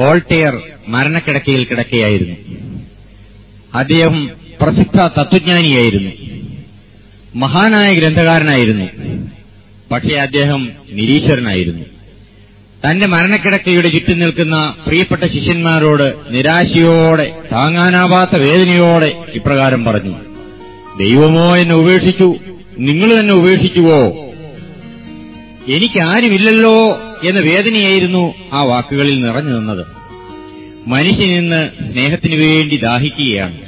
Voltaire മരണക്കിടക്കയിൽ കിടക്കുകയായിരുന്നു അദ്ദേഹം പ്രസിദ്ധ തത്വജ്ഞാനിയായിരുന്നു. മഹാനായ ഗ്രന്ഥകാരനായിരുന്നു. പക്ഷേ അദ്ദേഹം നിരീശ്വരനായിരുന്നു. തന്റെ മരണക്കിടക്കയുടെ ചുറ്റും നിൽക്കുന്ന പ്രിയപ്പെട്ട ശിഷ്യന്മാരോട് നിരാശയോടെ താങ്ങാനാവാത്ത വേദനയോടെ ഇപ്രകാരം പറഞ്ഞു ദൈവമോ എന്നെ ഉപേക്ഷിച്ചു. നിങ്ങൾ തന്നെ ഉപേക്ഷിച്ചുവോ? എനിക്കാരുമില്ലല്ലോ എന്ന വേദനയായിരുന്നു ആ വാക്കുകളിൽ നിറഞ്ഞു നിന്നത്. മനുഷ്യൻ ഇന്ന് സ്നേഹത്തിനു വേണ്ടി ദാഹിക്കുകയാണ്.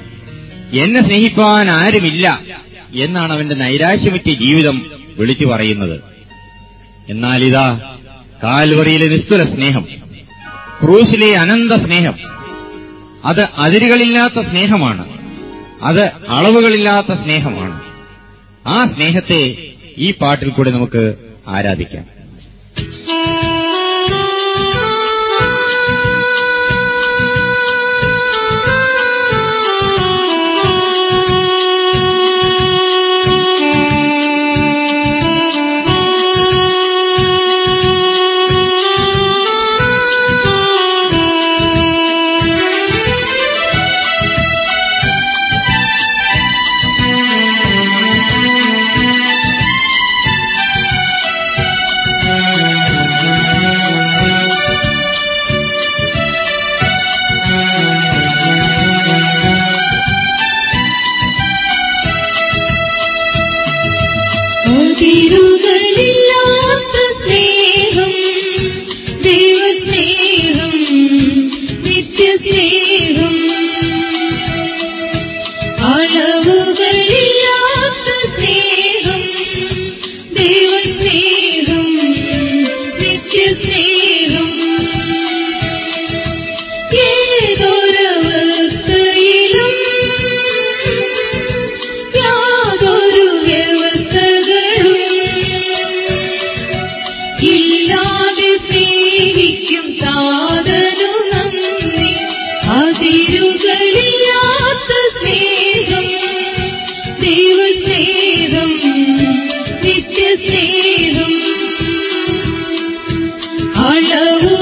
എന്നെ സ്നേഹിപ്പാൻ ആരുമില്ല എന്നാണ് അവന്റെ നൈരാശ്യമിറ്റ ജീവിതം വിളിച്ചു പറയുന്നത്. എന്നാൽ ഇതാ കാൽവറിയിലെ നിസ്തുല സ്നേഹം ക്രൂസിലെ അനന്ത സ്നേഹം അത് അതിരുകളില്ലാത്ത സ്നേഹമാണ് അത് അളവുകളില്ലാത്ത സ്നേഹമാണ്. ആ സ്നേഹത്തെ ഈ പാട്ടിൽ കൂടെ നമുക്ക് ആരാധിക്കാം. അളവുകളില്ലാത്ത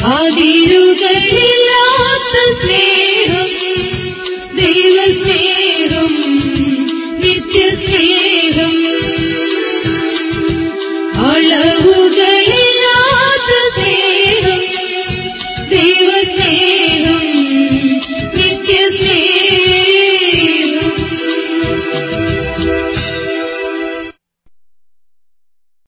നന്ദി അതിരുകളില്ലാത്ത സ്നേഹം ദൈവസ്നേഹം